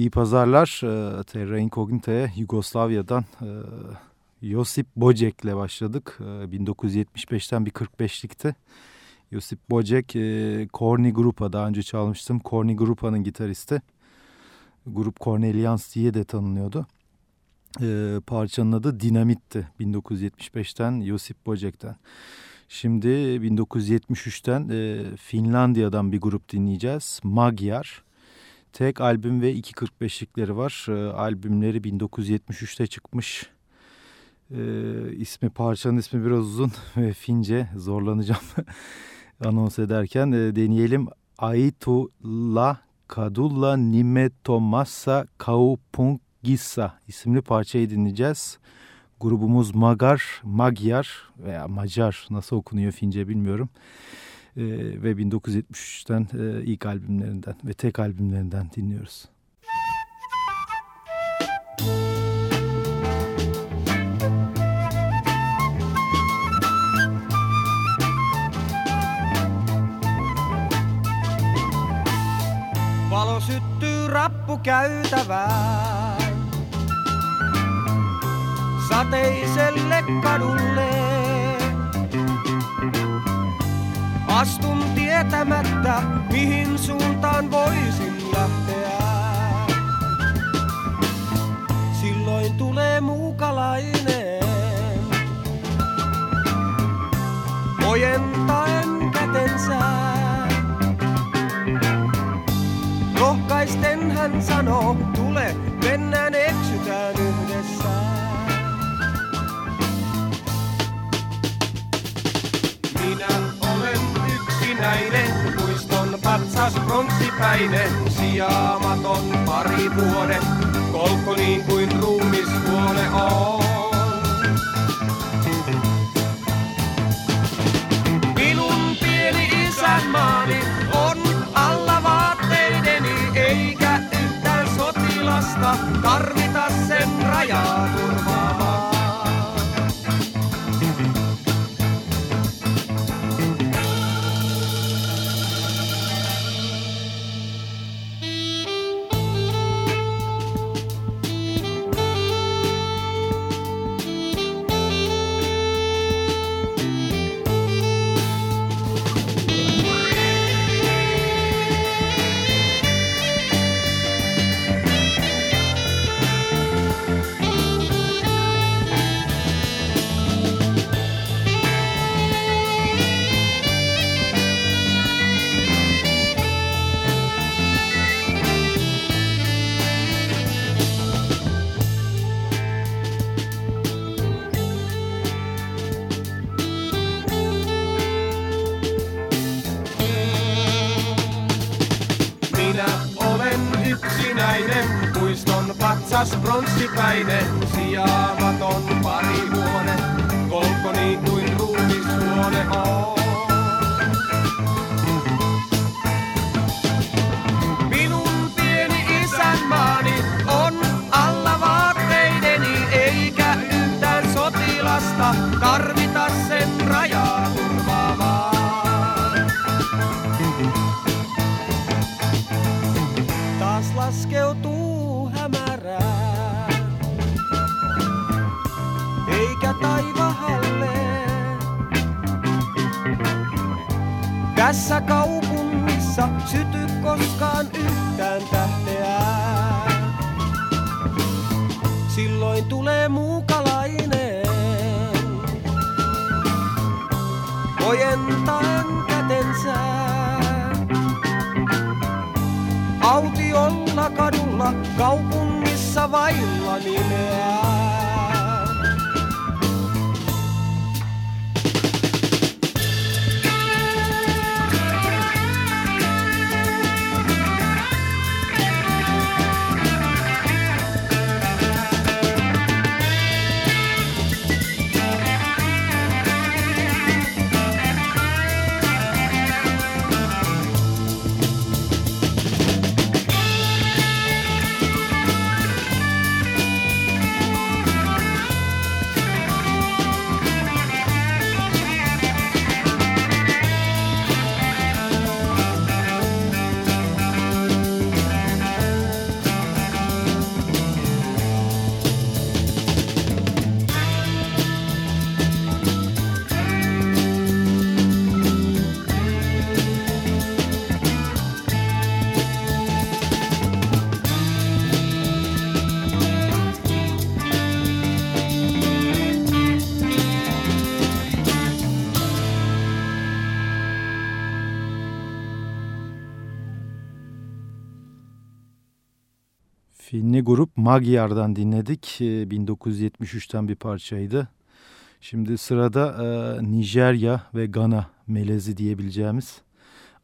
İyi pazarlar. E, Terra Incognita'ya Yugoslavya'dan e, Josip Bocek'le başladık. E, 1975'ten bir 45'likti. Josip Bocek, e, Korni Grupa daha önce çalmıştım. Korni Grupa'nın gitaristi. Grup Cornelians diye de tanınıyordu. E, parçanın adı Dinamit'ti 1975'ten Josip Bocek'ten. Şimdi 1973'ten e, Finlandiya'dan bir grup dinleyeceğiz. Magyar. Tek albüm ve iki 45'likleri var. E, albümleri 1973'te çıkmış. E, ismi parçanın ismi biraz uzun ve Fince zorlanacağım anons ederken. E, deneyelim. Aitula Kadulla Nimetomassa Kaupungissa isimli parçayı dinleyeceğiz. Grubumuz Magar, Magyar veya Macar nasıl okunuyor Fince bilmiyorum. Ee, ve 1973'ten e, ilk albümlerinden ve tek albümlerinden dinliyoruz. Valo syttyy rappukäytävään sateiselle kadulle. Astun tietämättä, mihin suuntaan voisin lähteä. Silloin tulee muukalainen. Ojentaen pronssipäinen, sijaamaton pari vuodet, kolkko niin kuin ruumishuone on. Minun pieni isänmaani on alla vaatteideni, eikä yhtään sotilasta tarvita sen rajaa päine, sijaavat pari huone, kolkoni niin kuin on. Taivahalle. Tässä kaupungissa syty koskaan yhtään tähteä. Silloin tulee muukalainen. Ojentaen kätensä. Autiolla kadulla, kaupungissa vailla nimeä. Magyar'dan dinledik. 1973'ten bir parçaydı. Şimdi sırada e, Nijerya ve Gana melezi diyebileceğimiz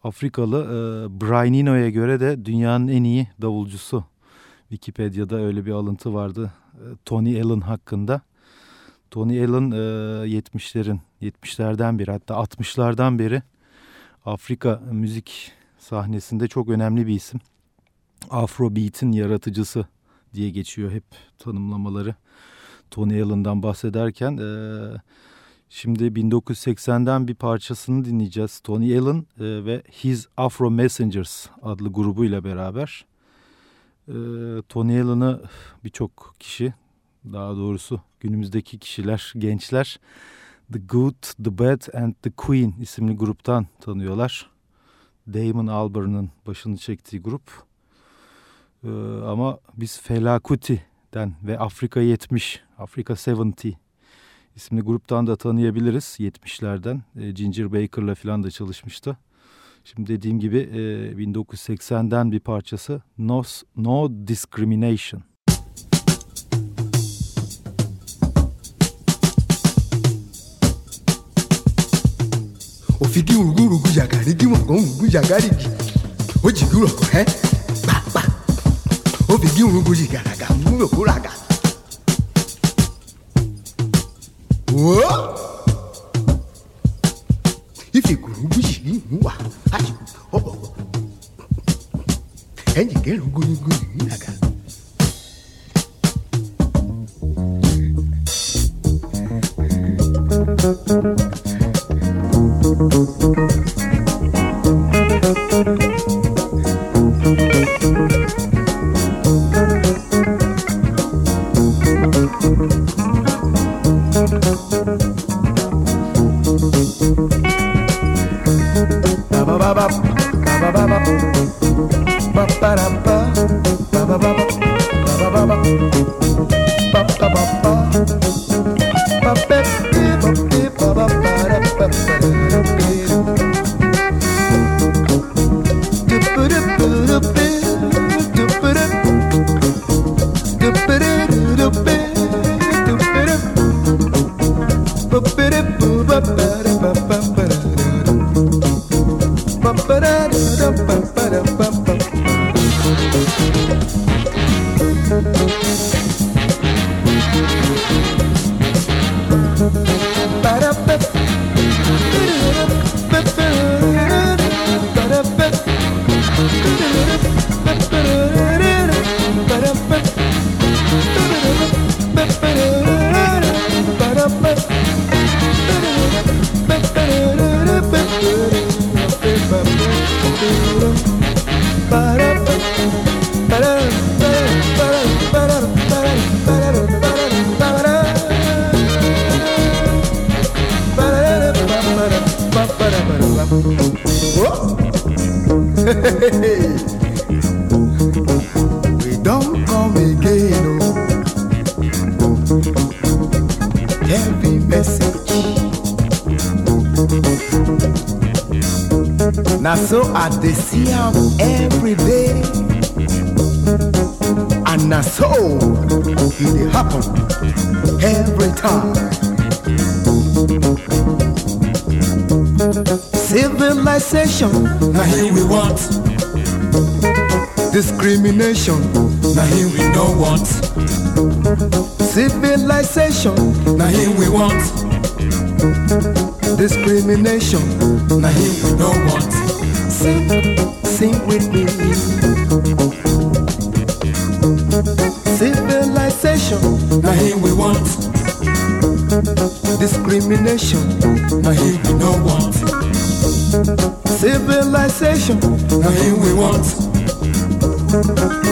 Afrikalı e, Brian göre de dünyanın en iyi davulcusu. Wikipedia'da öyle bir alıntı vardı e, Tony Allen hakkında. Tony Allen e, 70'lerin 70'lerden beri hatta 60'lardan beri Afrika müzik sahnesinde çok önemli bir isim. Afrobeat'in yaratıcısı diye geçiyor hep tanımlamaları. Tony Allen'dan bahsederken e, şimdi 1980'den bir parçasını dinleyeceğiz. Tony Allen e, ve His Afro Messengers adlı grubuyla beraber. E, Tony Allen'ı birçok kişi daha doğrusu günümüzdeki kişiler, gençler The Good, The Bad and The Queen isimli gruptan tanıyorlar. Damon Albarn'ın başını çektiği grup. Ee, ama biz Felakuti'den ve Afrika 70, Afrika 70 isimli gruptan da tanıyabiliriz 70'lerden. E, Ginger Baker'la falan da çalışmıştı. Şimdi dediğim gibi e, 1980'den bir parçası No, no Discrimination. òfìdí òrùgùrùgù yàgàrí kí wọn kàn ń gùn bigi urunguji garaga murokuraga. Whoa! If you gurunguji yìí ń oh, wà, oh, a yìí oh. ọ̀bọ̀ ẹ̀yìn kẹrùn gúnyìngúnyìn nílàgà. Now here we want, discrimination, now here we don't want, civilization, now here we want, discrimination. now here we don't want, Sing, sing with me. Civilization, now here we want, discrimination. now here we don't want, Civilization, now here we want,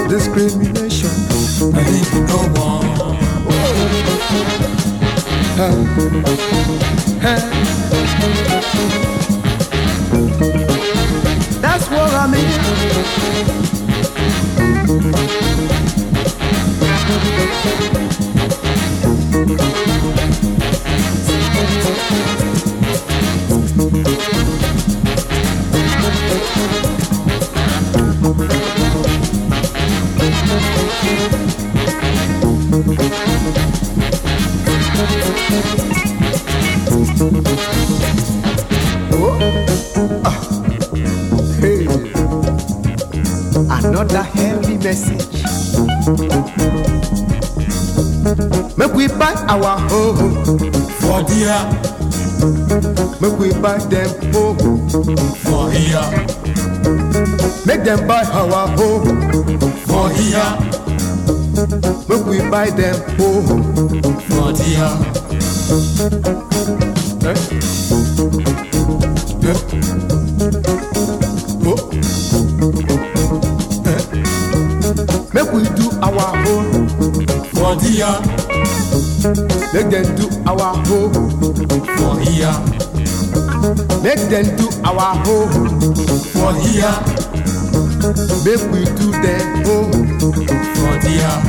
discrimination. now here we don't want. That's what I mean. Our home, For there, make we buy them home, for here, make them buy our home, for here, make we buy them home. for there. Eh? Eh? Oh. Eh? Make we do our home, For there, make them do our home, for here, make them do our home, for here, make we do them home. for there.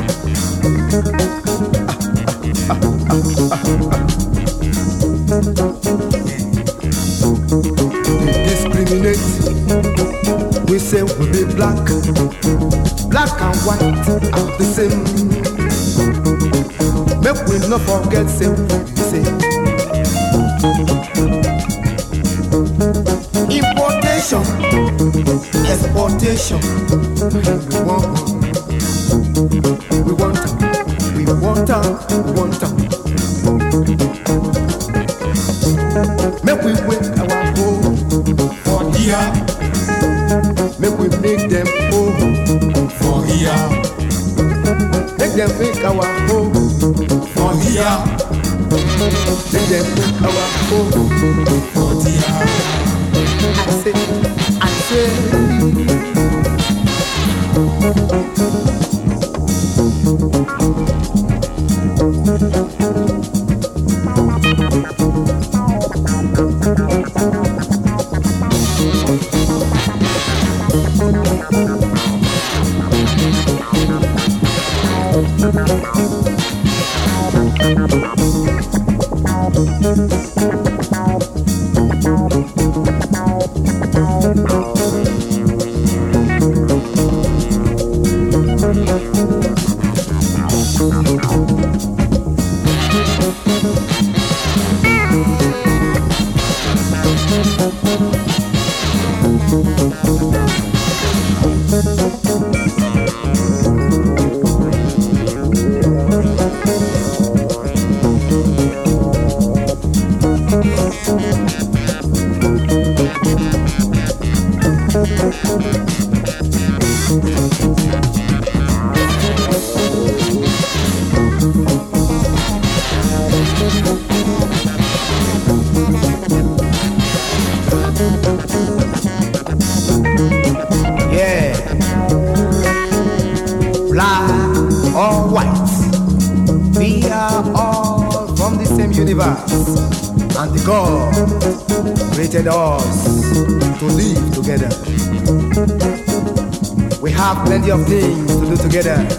They discriminate. We say we be black, black and white are the same. Make we not forget say we say. Importation, exportation. We want, we want, we want, we want. Make we wake our home. For here, Make we make them home. for here, Make them make our home. I say, I say. Plenty of things to do together.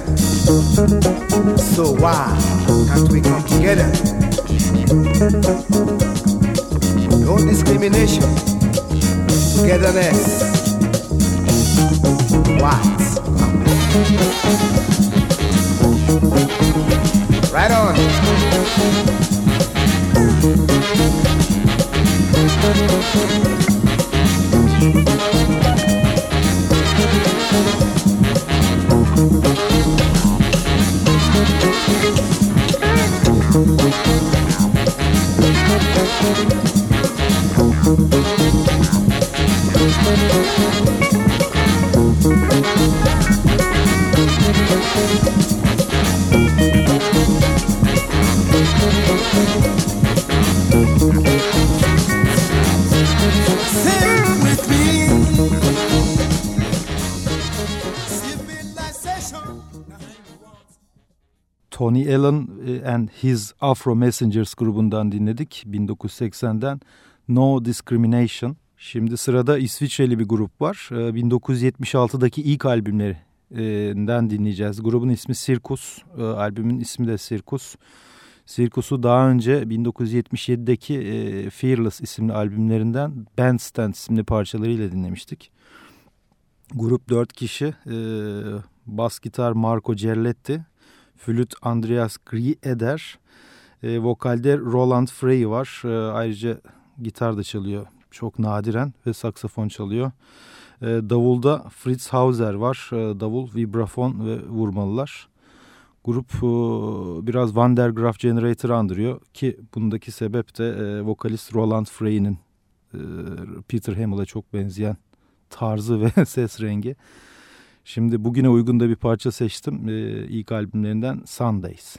So why can't we come together? No discrimination. Togetherness. What? Right on. Allen e, and His Afro Messengers grubundan dinledik 1980'den No Discrimination. Şimdi sırada İsviçreli bir grup var. E, 1976'daki ilk albümlerinden dinleyeceğiz. Grubun ismi Circus, e, albümün ismi de Circus. Circus'u daha önce 1977'deki e, Fearless isimli albümlerinden Bandstand isimli parçalarıyla dinlemiştik. Grup dört kişi. E, bas gitar Marco Cerletti, flüt Andreas Grieder, e, vokalde Roland Frey var. E, ayrıca gitar da çalıyor çok nadiren ve saksafon çalıyor. E, davulda Fritz Hauser var. E, davul, vibrafon ve vurmalılar. Grup e, biraz Van der Graaf Generator'ı andırıyor ki bundaki sebep de e, vokalist Roland Frey'nin e, Peter Hamill'a çok benzeyen tarzı ve ses rengi. Şimdi bugüne uygun da bir parça seçtim. E, ilk albümlerinden Sundays.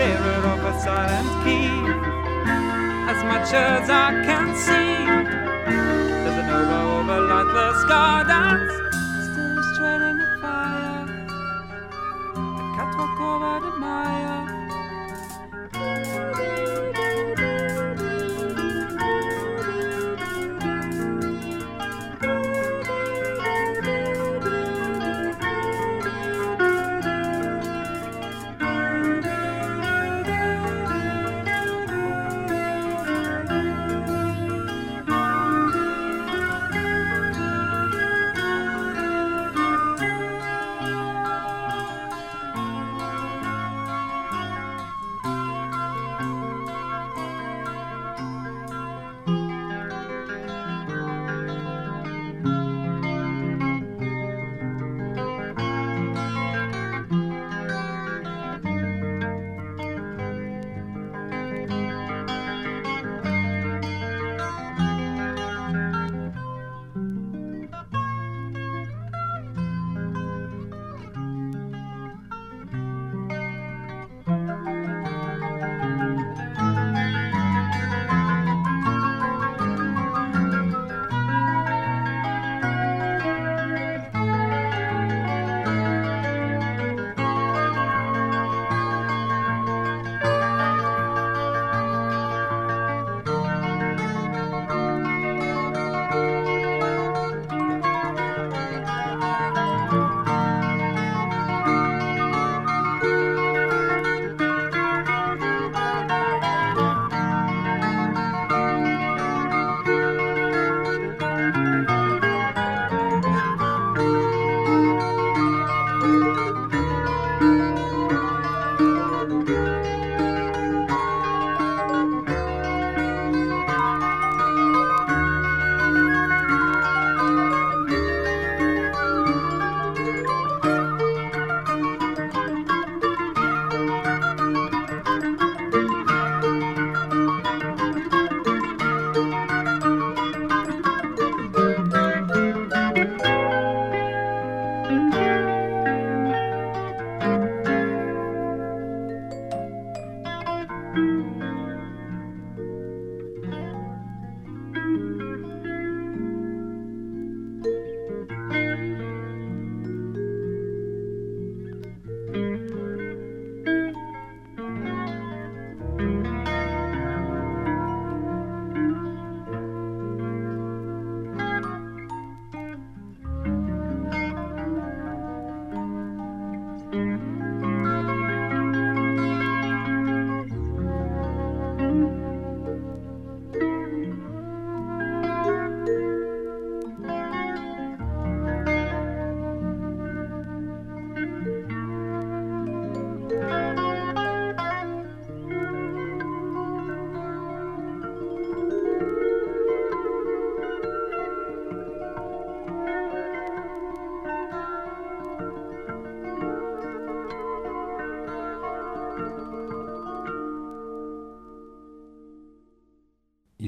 Bearer of a silent key. As much as I can see,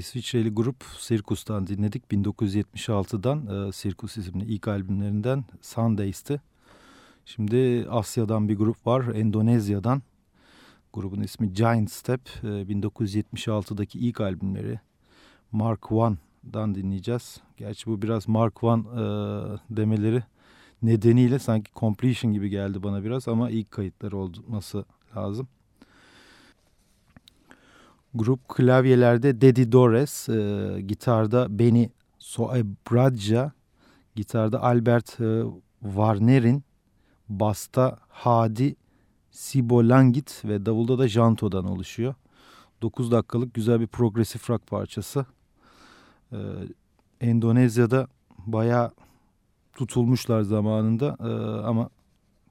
İsviçreli grup Circus'tan dinledik. 1976'dan e, Circus isimli ilk albümlerinden Sundays'ti. Şimdi Asya'dan bir grup var. Endonezya'dan. Grubun ismi Giant Step. E, 1976'daki ilk albümleri Mark One'dan dinleyeceğiz. Gerçi bu biraz Mark One e, demeleri nedeniyle sanki completion gibi geldi bana biraz ama ilk kayıtları olması lazım. Grup klavyelerde Dedi Dores, e, gitarda Beni Soebradja, gitarda Albert e, Warner'in, basta Hadi Sibolangit ve davulda da Janto'dan oluşuyor. 9 dakikalık güzel bir progresif rock parçası. Ee, Endonezya'da bayağı tutulmuşlar zamanında ee, ama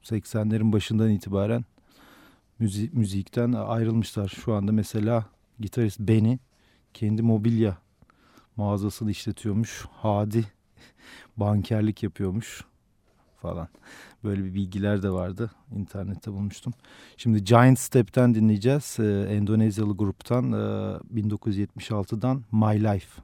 80'lerin başından itibaren müzik, müzikten ayrılmışlar. Şu anda mesela gitarist Benny kendi mobilya mağazasını işletiyormuş. Hadi bankerlik yapıyormuş falan. Böyle bir bilgiler de vardı. İnternette bulmuştum. Şimdi Giant Step'ten dinleyeceğiz. Ee, Endonezyalı gruptan e, 1976'dan My Life.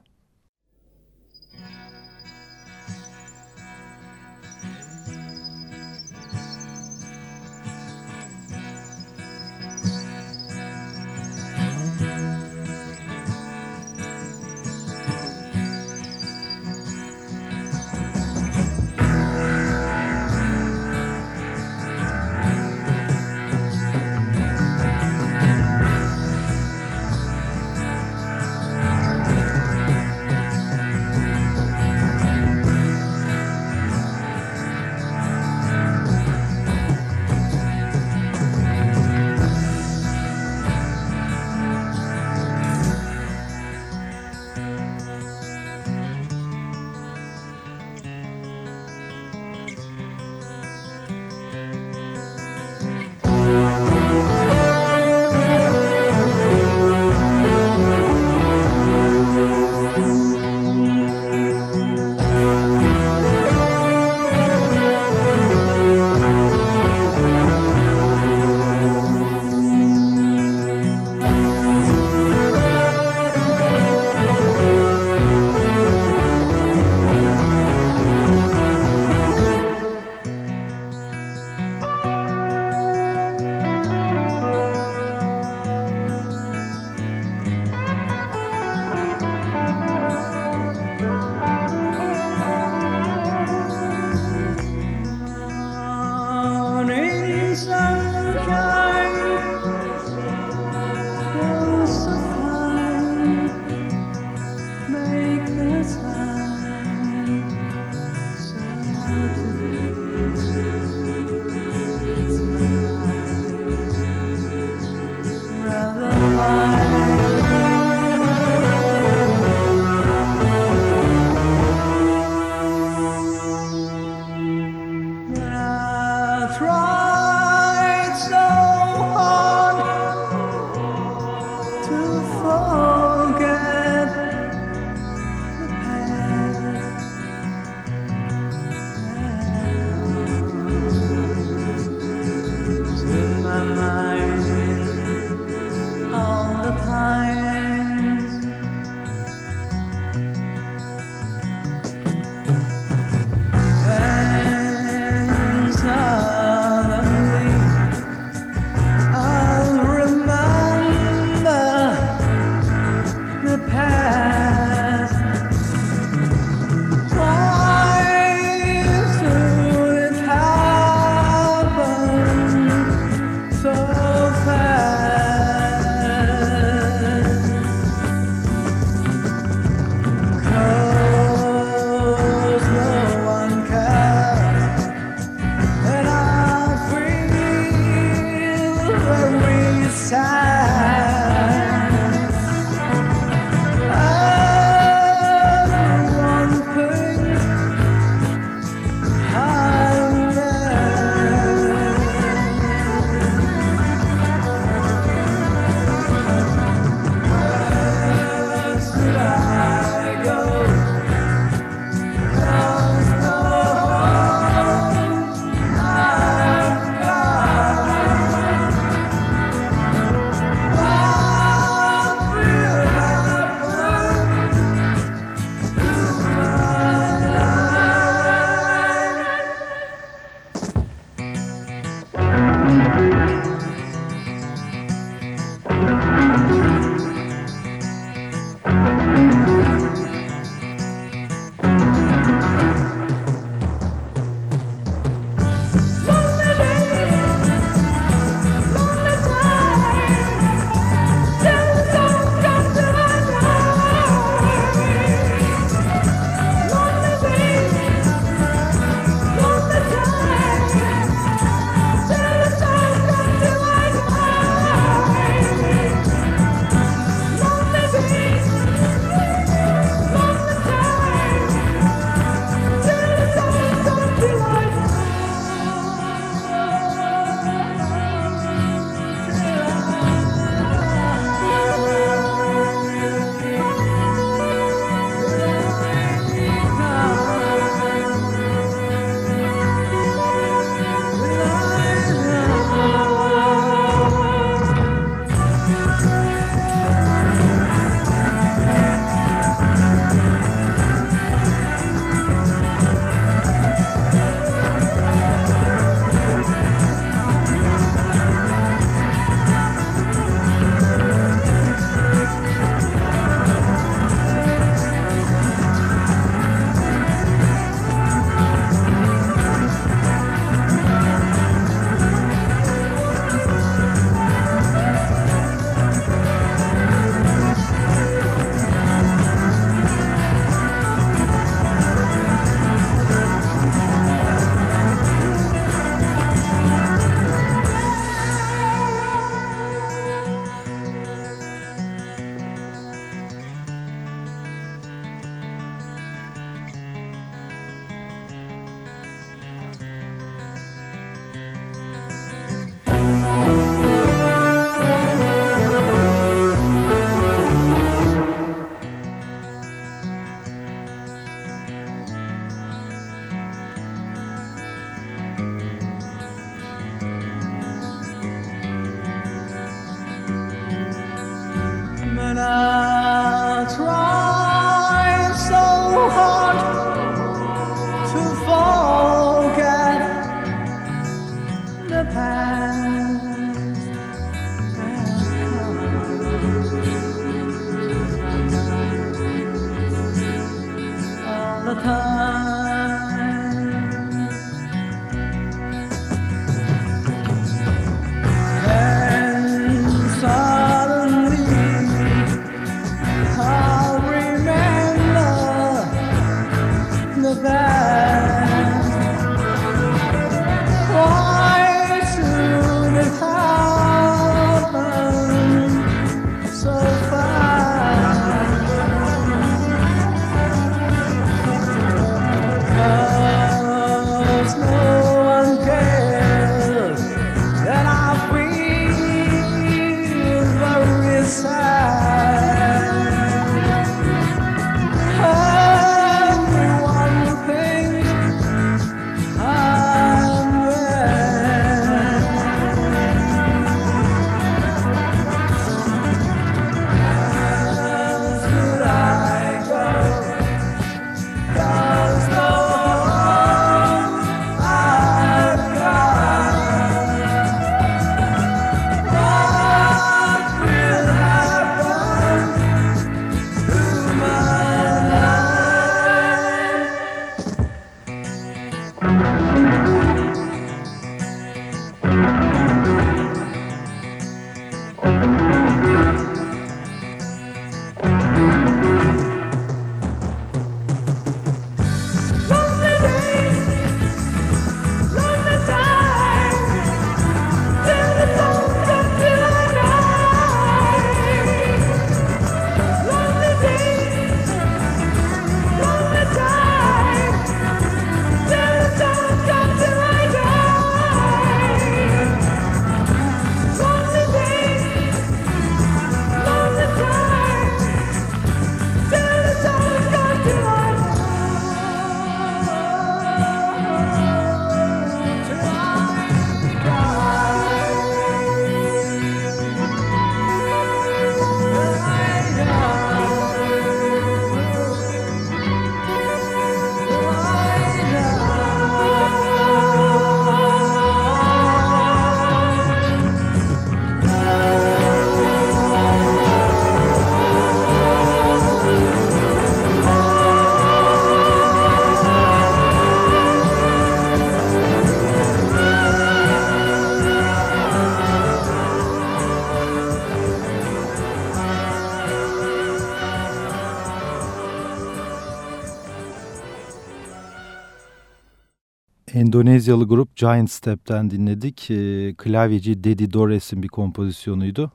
Endonezyalı grup Giant Step'ten dinledik. E, klavyeci Dedi Dores'in bir kompozisyonuydu.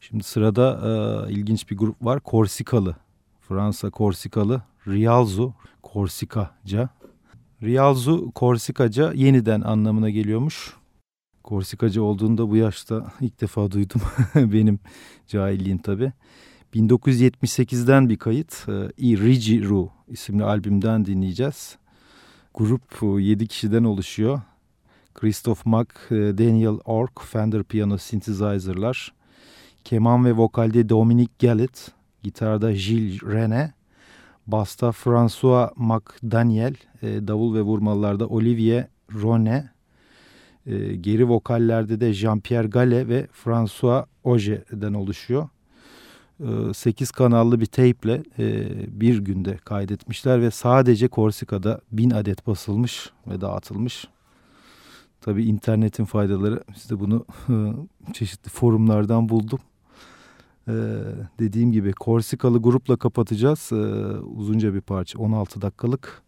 Şimdi sırada e, ilginç bir grup var. Korsikalı. Fransa Korsikalı. Rialzo Korsikaca. Rialzo Korsikaca yeniden anlamına geliyormuş. Korsikaca olduğunda bu yaşta ilk defa duydum. Benim cahilliğim tabii. 1978'den bir kayıt. E, I Rigi Ru isimli albümden dinleyeceğiz. Grup 7 kişiden oluşuyor. Christoph Mack, e, Daniel Ork, Fender Piano Synthesizer'lar. Keman ve vokalde Dominic Gallet, gitarda Gilles René, basta François McDaniel, e, davul ve vurmalarda Olivier Rone, e, geri vokallerde de Jean-Pierre Gale ve François Auger'den oluşuyor. 8 e, kanallı bir tape'le e, bir günde kaydetmişler ve sadece Korsika'da bin adet basılmış ve dağıtılmış. Tabii internetin faydaları işte bunu e, çeşitli forumlardan buldum. Dediğim gibi Korsikalı grupla kapatacağız. Uzunca bir parça 16 dakikalık.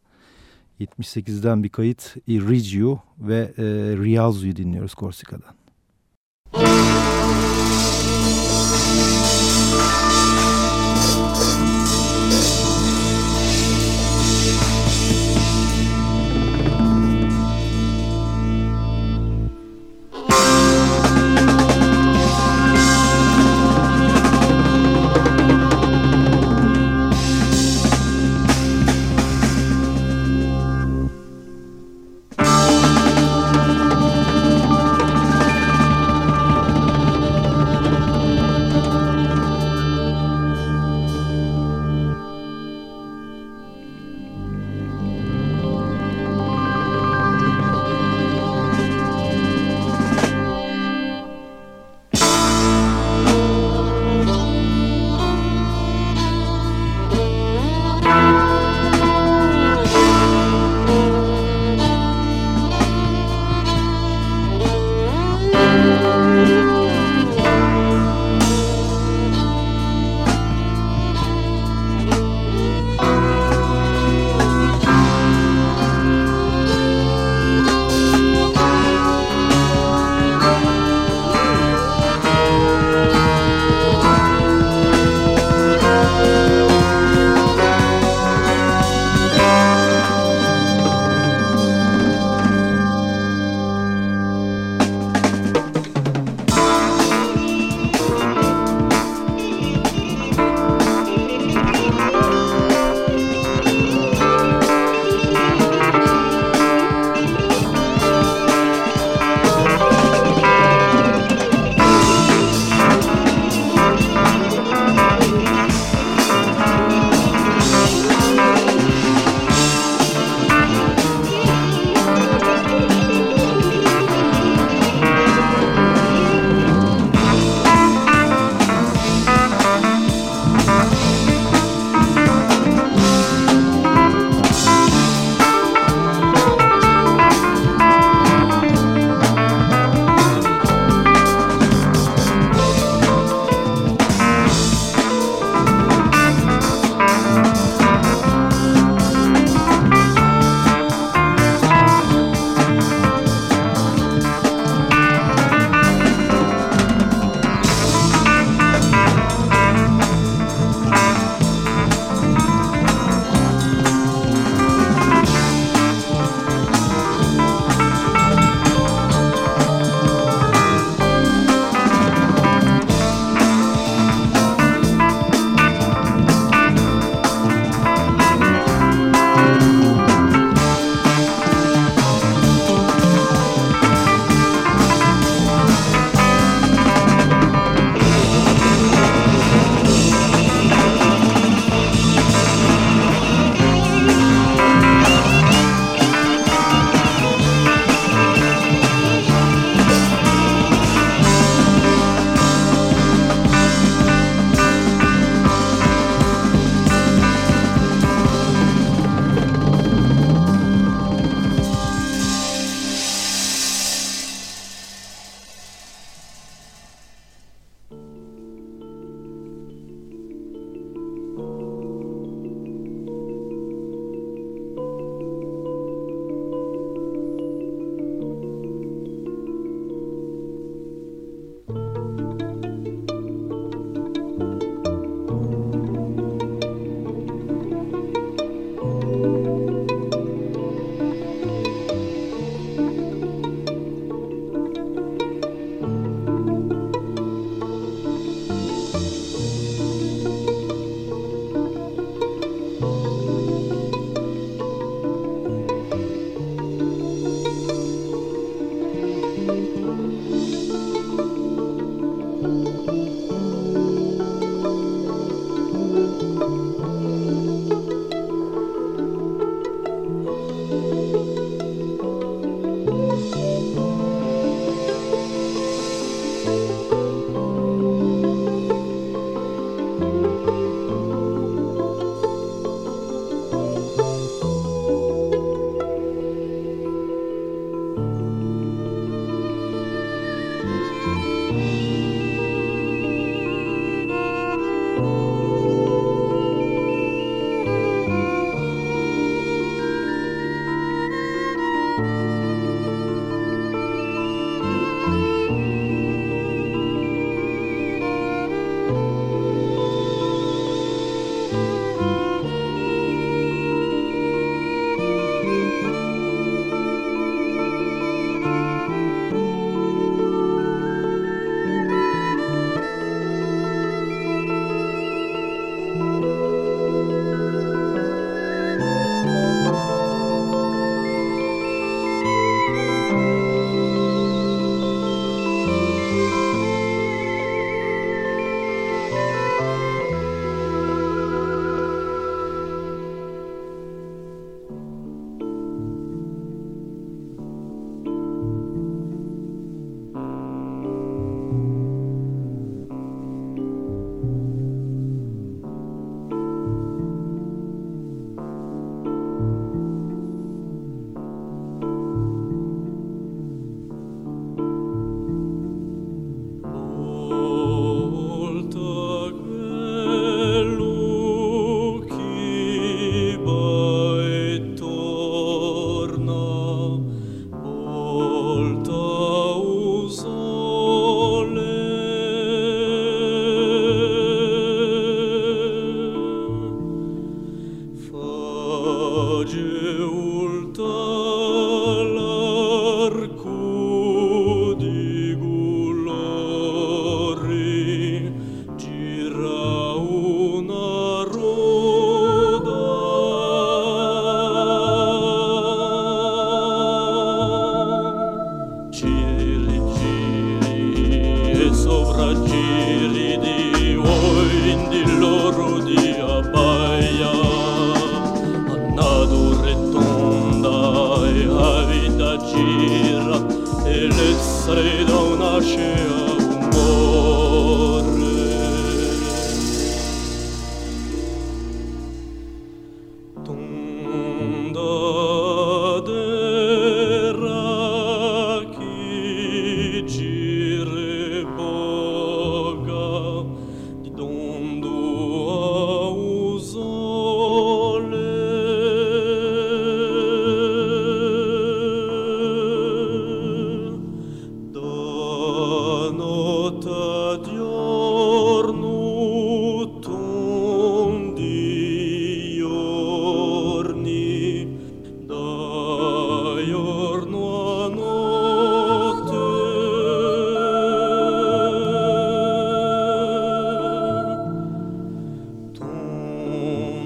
78'den bir kayıt Irrigio ve Rialzo'yu dinliyoruz Korsika'dan. giri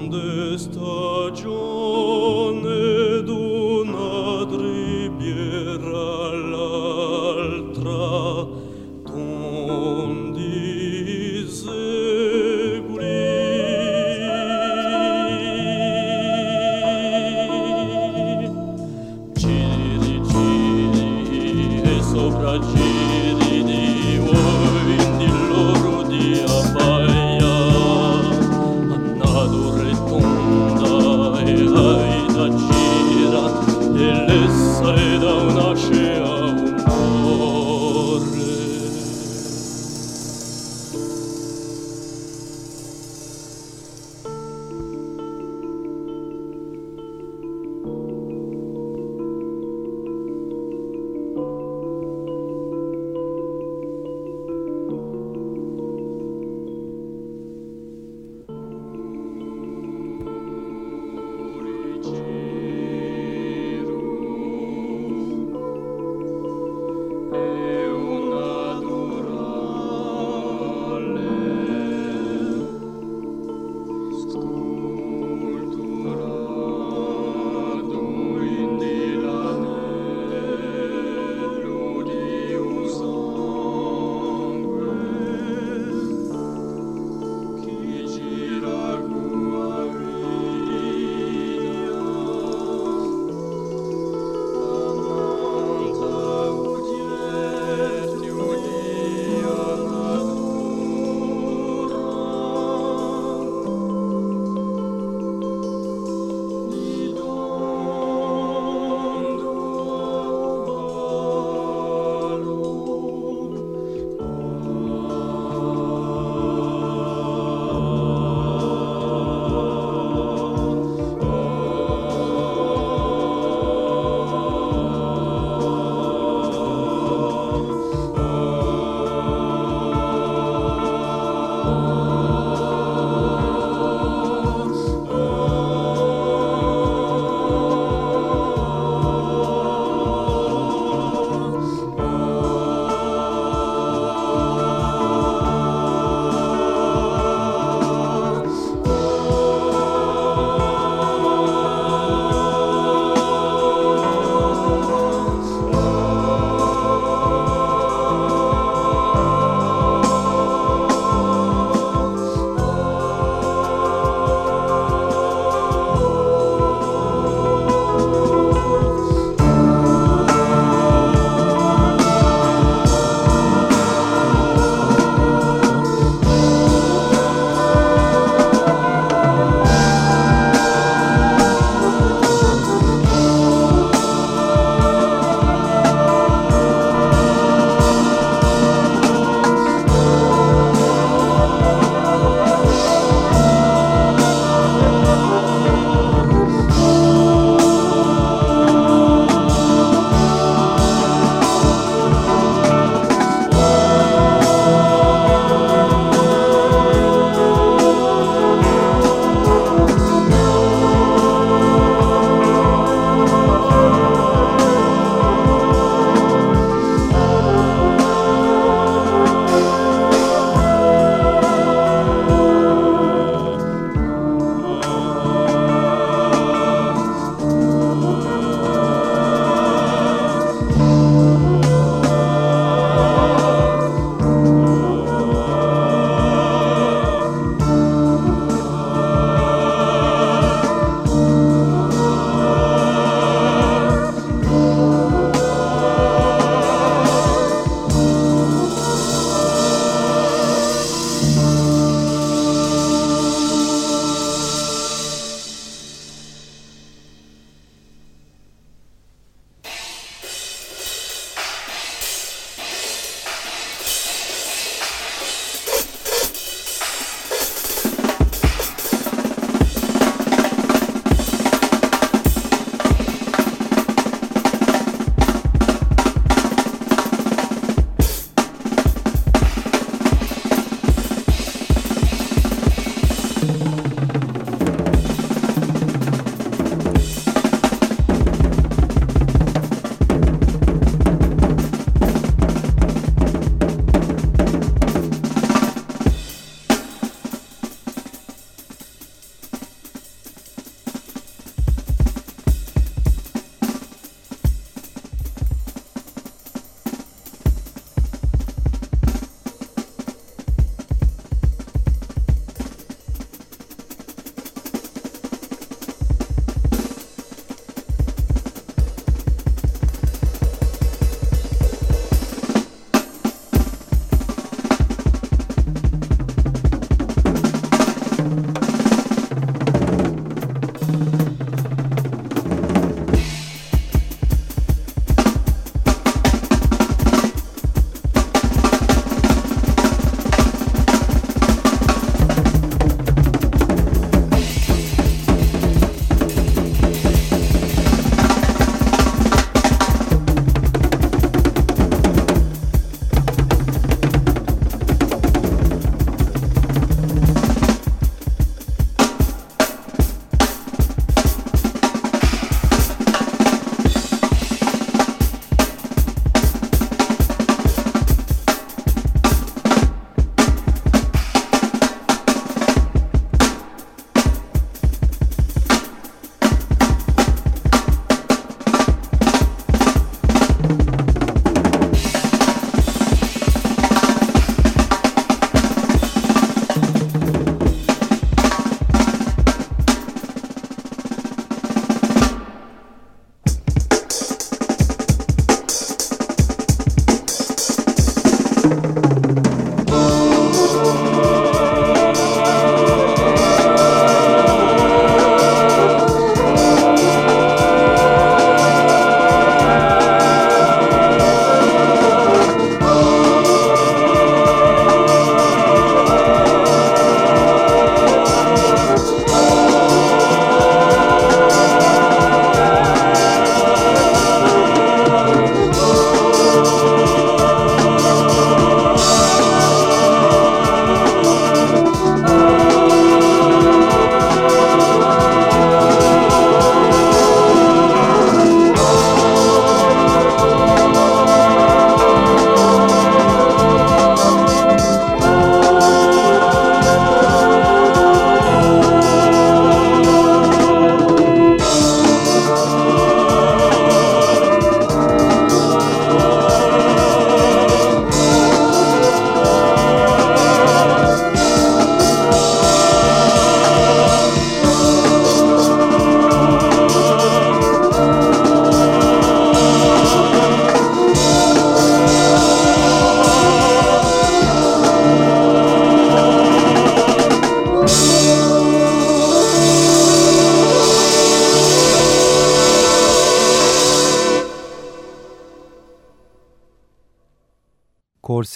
grande stagione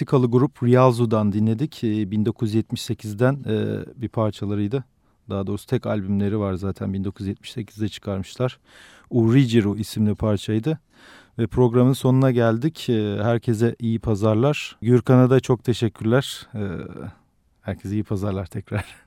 Korsikalı grup Rialzo'dan dinledik. 1978'den e, bir parçalarıydı. Daha doğrusu tek albümleri var zaten 1978'de çıkarmışlar. Urigiru isimli parçaydı. Ve programın sonuna geldik. E, herkese iyi pazarlar. Gürkan'a da çok teşekkürler. E, herkese iyi pazarlar tekrar.